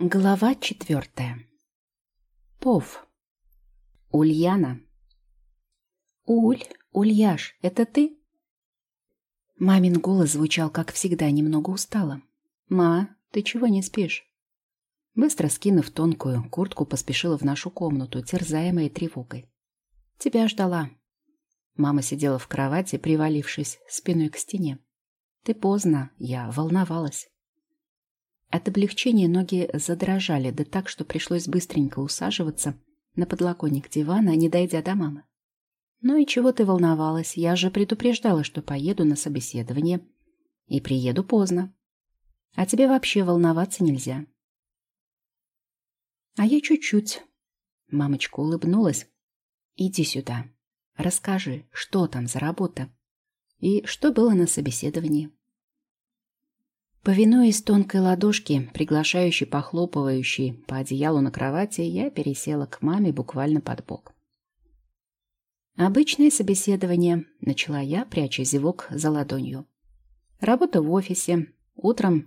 Глава четвертая. Пов. Ульяна. «Уль, Ульяш, это ты?» Мамин голос звучал, как всегда, немного устало. «Ма, ты чего не спишь?» Быстро скинув тонкую куртку, поспешила в нашу комнату, терзаемой тревогой. «Тебя ждала». Мама сидела в кровати, привалившись спиной к стене. «Ты поздно, я волновалась». От облегчения ноги задрожали, да так, что пришлось быстренько усаживаться на подлокотник дивана, не дойдя до мамы. «Ну и чего ты волновалась? Я же предупреждала, что поеду на собеседование. И приеду поздно. А тебе вообще волноваться нельзя». «А я чуть-чуть». Мамочка улыбнулась. «Иди сюда. Расскажи, что там за работа? И что было на собеседовании?» Повинуясь тонкой ладошке, приглашающей, похлопывающей по одеялу на кровати, я пересела к маме буквально под бок. «Обычное собеседование», — начала я, пряча зевок за ладонью. «Работа в офисе. Утром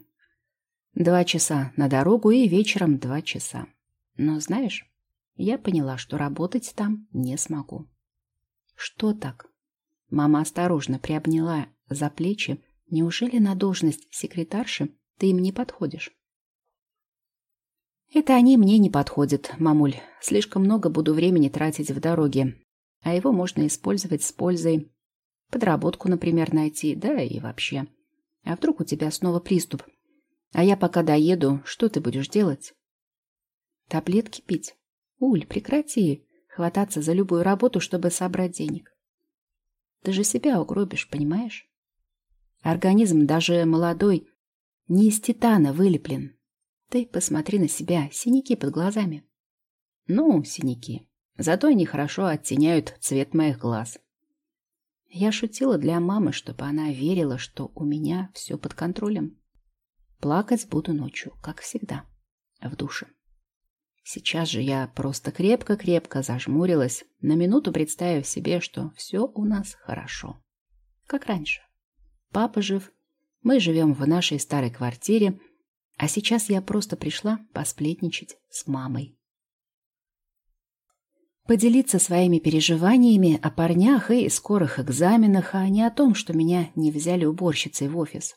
два часа на дорогу и вечером два часа. Но знаешь, я поняла, что работать там не смогу». «Что так?» Мама осторожно приобняла за плечи, Неужели на должность секретарши ты им не подходишь? Это они мне не подходят, мамуль. Слишком много буду времени тратить в дороге. А его можно использовать с пользой. Подработку, например, найти, да и вообще. А вдруг у тебя снова приступ? А я пока доеду, что ты будешь делать? Таблетки пить? Уль, прекрати хвататься за любую работу, чтобы собрать денег. Ты же себя угробишь, понимаешь? Организм, даже молодой, не из титана вылеплен. Ты посмотри на себя, синяки под глазами. Ну, синяки. Зато они хорошо оттеняют цвет моих глаз. Я шутила для мамы, чтобы она верила, что у меня все под контролем. Плакать буду ночью, как всегда, в душе. Сейчас же я просто крепко-крепко зажмурилась, на минуту представив себе, что все у нас хорошо. Как раньше. Папа жив, мы живем в нашей старой квартире, а сейчас я просто пришла посплетничать с мамой. Поделиться своими переживаниями о парнях и скорых экзаменах, а не о том, что меня не взяли уборщицей в офис.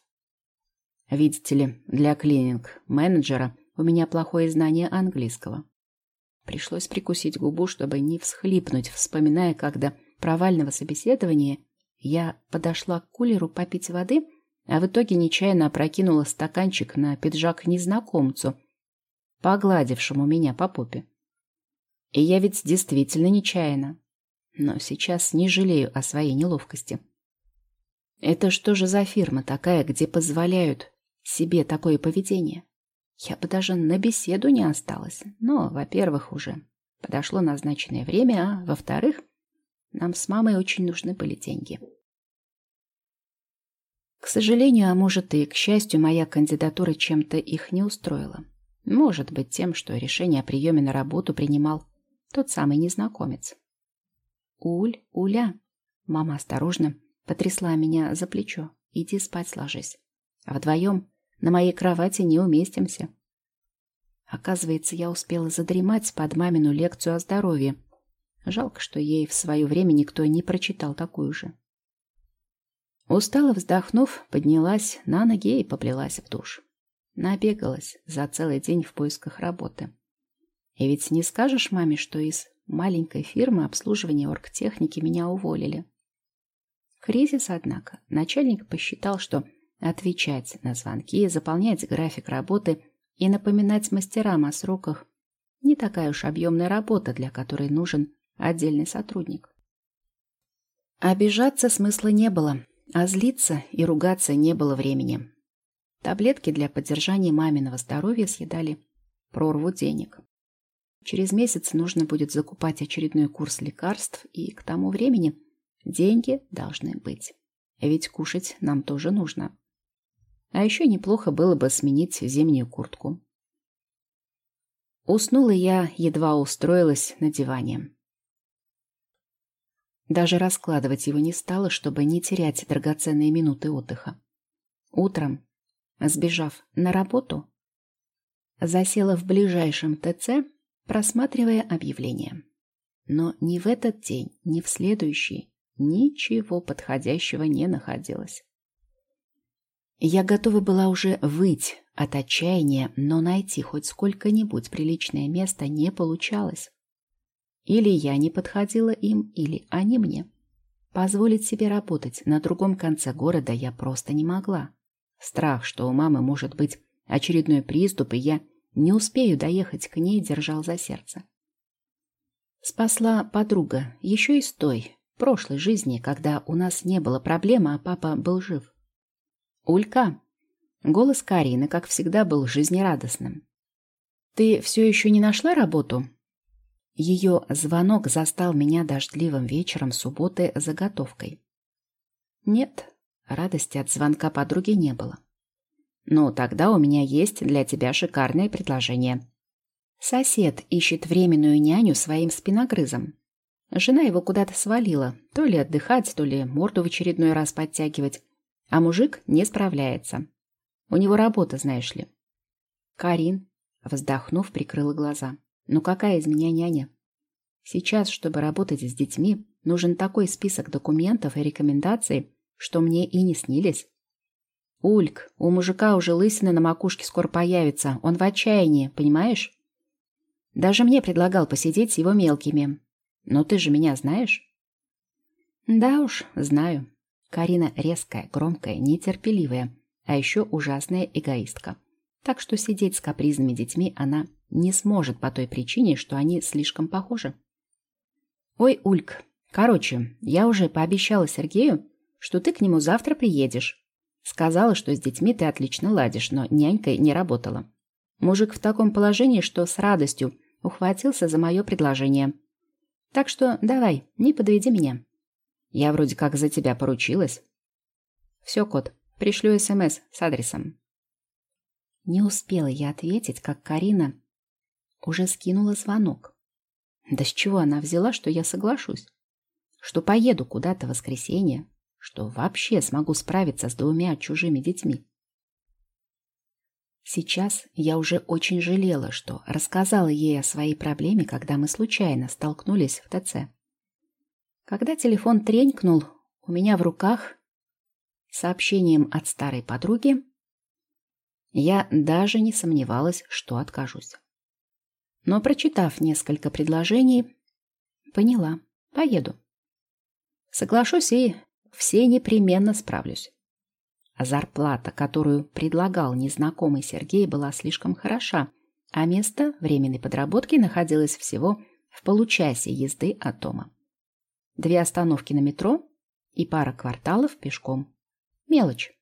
Видите ли, для клининг-менеджера у меня плохое знание английского. Пришлось прикусить губу, чтобы не всхлипнуть, вспоминая, когда провального собеседования я подошла к кулеру попить воды, а в итоге нечаянно опрокинула стаканчик на пиджак незнакомцу, погладившему меня по попе. И я ведь действительно нечаянно. Но сейчас не жалею о своей неловкости. Это что же за фирма такая, где позволяют себе такое поведение? Я бы даже на беседу не осталась. Но, во-первых, уже подошло назначенное время, а во-вторых, нам с мамой очень нужны были деньги. К сожалению, а может и к счастью, моя кандидатура чем-то их не устроила. Может быть, тем, что решение о приеме на работу принимал тот самый незнакомец. «Уль, Уля!» Мама осторожно потрясла меня за плечо. «Иди спать ложись. А вдвоем на моей кровати не уместимся». Оказывается, я успела задремать под мамину лекцию о здоровье. Жалко, что ей в свое время никто не прочитал такую же. Устало вздохнув, поднялась на ноги и поплелась в душ. Набегалась за целый день в поисках работы. И ведь не скажешь маме, что из маленькой фирмы обслуживания оргтехники меня уволили. Кризис, однако. Начальник посчитал, что отвечать на звонки, заполнять график работы и напоминать мастерам о сроках не такая уж объемная работа, для которой нужен отдельный сотрудник. Обижаться смысла не было. А злиться и ругаться не было времени. Таблетки для поддержания маминого здоровья съедали прорву денег. Через месяц нужно будет закупать очередной курс лекарств, и к тому времени деньги должны быть. Ведь кушать нам тоже нужно. А еще неплохо было бы сменить зимнюю куртку. Уснула я, едва устроилась на диване. Даже раскладывать его не стала, чтобы не терять драгоценные минуты отдыха. Утром, сбежав на работу, Засела в ближайшем ТЦ, просматривая объявления. Но ни в этот день, ни в следующий ничего подходящего не находилось. Я готова была уже выть от отчаяния, но найти хоть сколько-нибудь приличное место не получалось. Или я не подходила им, или они мне. Позволить себе работать на другом конце города я просто не могла. Страх, что у мамы может быть очередной приступ, и я не успею доехать к ней, держал за сердце. Спасла подруга, еще и с той, прошлой жизни, когда у нас не было проблемы, а папа был жив. «Улька!» Голос Карины, как всегда, был жизнерадостным. «Ты все еще не нашла работу?» Ее звонок застал меня дождливым вечером субботы заготовкой. Нет, радости от звонка подруги не было. «Ну, тогда у меня есть для тебя шикарное предложение». Сосед ищет временную няню своим спиногрызом. Жена его куда-то свалила, то ли отдыхать, то ли морду в очередной раз подтягивать, а мужик не справляется. У него работа, знаешь ли. Карин, вздохнув, прикрыла глаза. Ну какая из меня няня? Сейчас, чтобы работать с детьми, нужен такой список документов и рекомендаций, что мне и не снились. Ульк, у мужика уже лысина на макушке скоро появится. Он в отчаянии, понимаешь? Даже мне предлагал посидеть с его мелкими. Но ты же меня знаешь? Да уж, знаю. Карина резкая, громкая, нетерпеливая, а еще ужасная эгоистка. Так что сидеть с капризными детьми она не сможет по той причине, что они слишком похожи. Ой, Ульк, короче, я уже пообещала Сергею, что ты к нему завтра приедешь. Сказала, что с детьми ты отлично ладишь, но нянькой не работала. Мужик в таком положении, что с радостью ухватился за мое предложение. Так что давай, не подведи меня. Я вроде как за тебя поручилась. Все, кот, пришлю СМС с адресом. Не успела я ответить, как Карина уже скинула звонок. Да с чего она взяла, что я соглашусь? Что поеду куда-то в воскресенье, что вообще смогу справиться с двумя чужими детьми. Сейчас я уже очень жалела, что рассказала ей о своей проблеме, когда мы случайно столкнулись в ТЦ. Когда телефон тренькнул у меня в руках сообщением от старой подруги, я даже не сомневалась, что откажусь. Но, прочитав несколько предложений, поняла, поеду. Соглашусь и все непременно справлюсь. А зарплата, которую предлагал незнакомый Сергей, была слишком хороша, а место временной подработки находилось всего в получасе езды от дома. Две остановки на метро и пара кварталов пешком. Мелочь.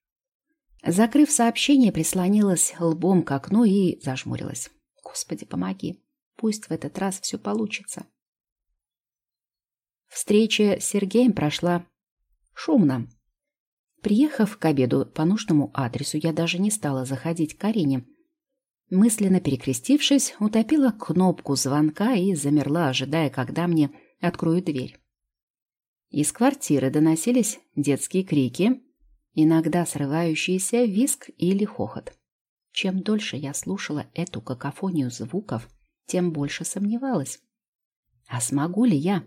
Закрыв сообщение, прислонилась лбом к окну и зажмурилась. Господи, помоги. Пусть в этот раз все получится. Встреча с Сергеем прошла Шумно. Приехав к обеду по нужному адресу, я даже не стала заходить к Карине. Мысленно перекрестившись, утопила кнопку звонка и замерла, ожидая, когда мне откроют дверь. Из квартиры доносились детские крики, иногда срывающийся виск или хохот. Чем дольше я слушала эту какофонию звуков, тем больше сомневалась. А смогу ли я?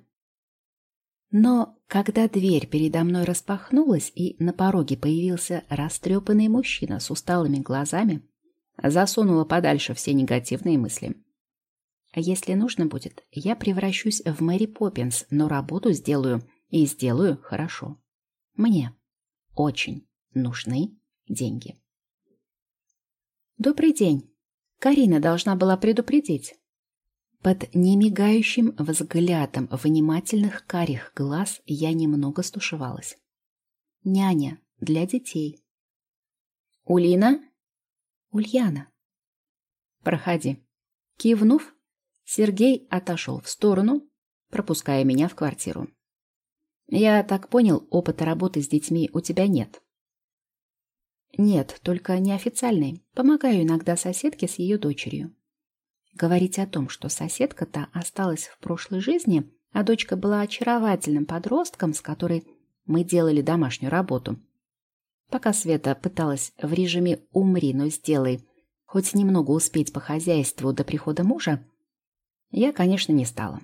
Но когда дверь передо мной распахнулась и на пороге появился растрепанный мужчина с усталыми глазами, засунула подальше все негативные мысли. А если нужно будет, я превращусь в Мэри Поппинс, но работу сделаю и сделаю хорошо. Мне очень нужны деньги. Добрый день. Карина должна была предупредить. Под немигающим взглядом внимательных карих глаз я немного стушевалась. Няня для детей. Улина? Ульяна. Проходи. Кивнув, Сергей отошел в сторону, пропуская меня в квартиру. Я так понял, опыта работы с детьми у тебя нет. Нет, только неофициальный. Помогаю иногда соседке с ее дочерью. Говорить о том, что соседка-то осталась в прошлой жизни, а дочка была очаровательным подростком, с которой мы делали домашнюю работу. Пока Света пыталась в режиме «умри, но сделай» хоть немного успеть по хозяйству до прихода мужа, я, конечно, не стала.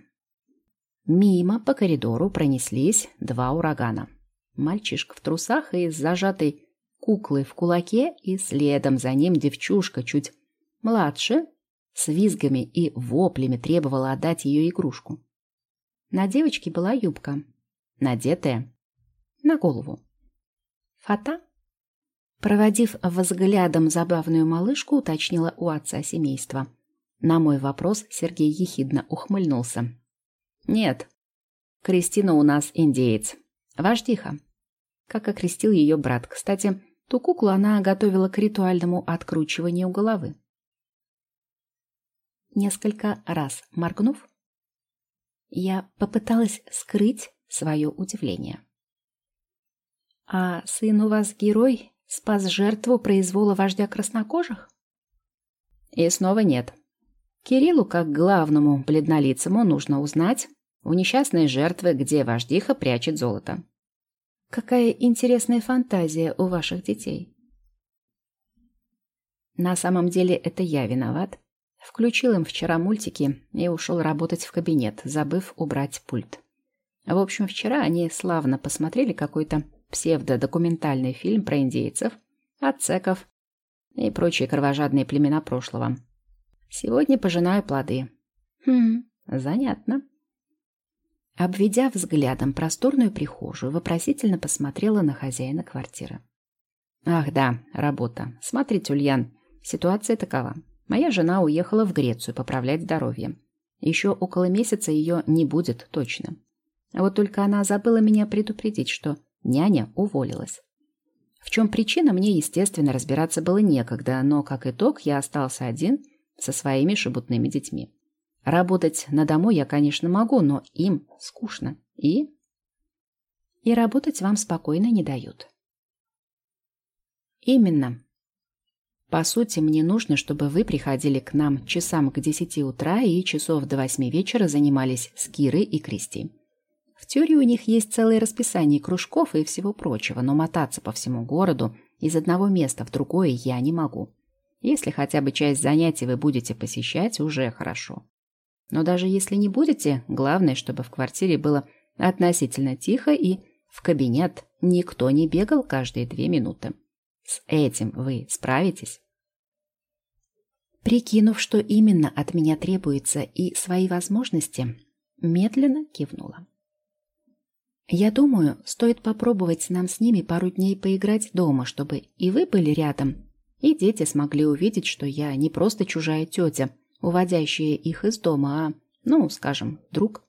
Мимо по коридору пронеслись два урагана. Мальчишка в трусах и с зажатой куклой в кулаке, и следом за ним девчушка чуть младше, с визгами и воплями требовала отдать ее игрушку. На девочке была юбка, надетая на голову. Фата, проводив взглядом забавную малышку, уточнила у отца семейства. На мой вопрос Сергей ехидно ухмыльнулся. «Нет, Кристина у нас индеец. Вождиха». Как окрестил ее брат. Кстати, ту куклу она готовила к ритуальному откручиванию головы. Несколько раз моргнув, я попыталась скрыть свое удивление. «А сын у вас герой спас жертву произвола вождя краснокожих?» И снова нет. Кириллу, как главному бледнолицему, нужно узнать у несчастной жертвы, где вождиха прячет золото. Какая интересная фантазия у ваших детей. На самом деле это я виноват. Включил им вчера мультики и ушел работать в кабинет, забыв убрать пульт. В общем, вчера они славно посмотрели какой-то псевдодокументальный фильм про индейцев, ацеков и прочие кровожадные племена прошлого. Сегодня пожинаю плоды. Хм, занятно. Обведя взглядом просторную прихожую, вопросительно посмотрела на хозяина квартиры. Ах да, работа. Смотрите, Ульян, ситуация такова. Моя жена уехала в Грецию поправлять здоровье. Еще около месяца ее не будет точно. А вот только она забыла меня предупредить, что Няня уволилась. В чем причина, мне, естественно, разбираться было некогда, но, как итог, я остался один со своими шебутными детьми. Работать на дому я, конечно, могу, но им скучно. И... И работать вам спокойно не дают. Именно. По сути, мне нужно, чтобы вы приходили к нам часам к 10 утра и часов до 8 вечера занимались с Кирой и Кристи. В теории у них есть целое расписание кружков и всего прочего, но мотаться по всему городу из одного места в другое я не могу. Если хотя бы часть занятий вы будете посещать, уже хорошо. Но даже если не будете, главное, чтобы в квартире было относительно тихо и в кабинет никто не бегал каждые две минуты. С этим вы справитесь? Прикинув, что именно от меня требуется и свои возможности, медленно кивнула. Я думаю, стоит попробовать нам с ними пару дней поиграть дома, чтобы и вы были рядом, и дети смогли увидеть, что я не просто чужая тетя, уводящая их из дома, а, ну, скажем, друг.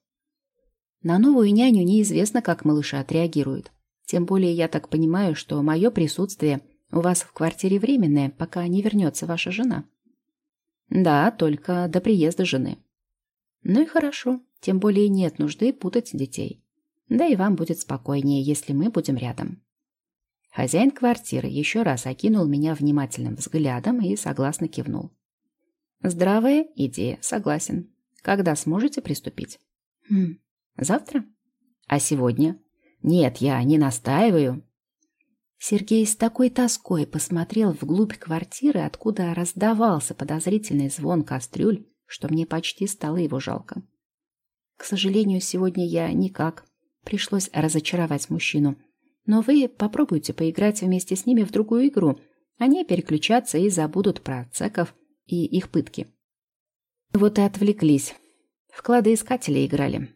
На новую няню неизвестно, как малыши отреагируют. Тем более я так понимаю, что мое присутствие у вас в квартире временное, пока не вернется ваша жена. Да, только до приезда жены. Ну и хорошо, тем более нет нужды путать детей. Да и вам будет спокойнее, если мы будем рядом. Хозяин квартиры еще раз окинул меня внимательным взглядом и согласно кивнул. Здравая идея, согласен. Когда сможете приступить? Хм, завтра? А сегодня? Нет, я не настаиваю. Сергей с такой тоской посмотрел вглубь квартиры, откуда раздавался подозрительный звон кастрюль, что мне почти стало его жалко. К сожалению, сегодня я никак. Пришлось разочаровать мужчину. Но вы попробуйте поиграть вместе с ними в другую игру. Они переключатся и забудут про цеков и их пытки. Вот и отвлеклись. В кладоискатели играли.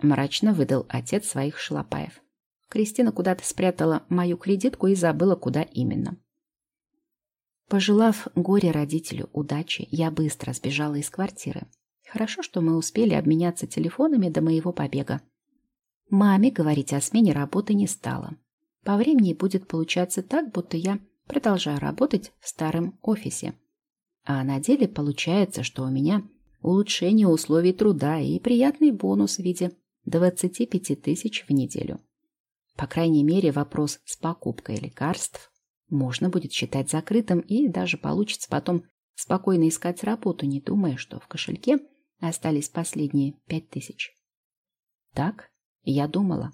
Мрачно выдал отец своих шлопаев. Кристина куда-то спрятала мою кредитку и забыла, куда именно. Пожелав горе родителю удачи, я быстро сбежала из квартиры. Хорошо, что мы успели обменяться телефонами до моего побега. Маме говорить о смене работы не стала. По времени будет получаться так, будто я продолжаю работать в старом офисе. А на деле получается, что у меня улучшение условий труда и приятный бонус в виде 25 тысяч в неделю. По крайней мере, вопрос с покупкой лекарств можно будет считать закрытым и даже получится потом спокойно искать работу, не думая, что в кошельке остались последние пять тысяч. Так я думала.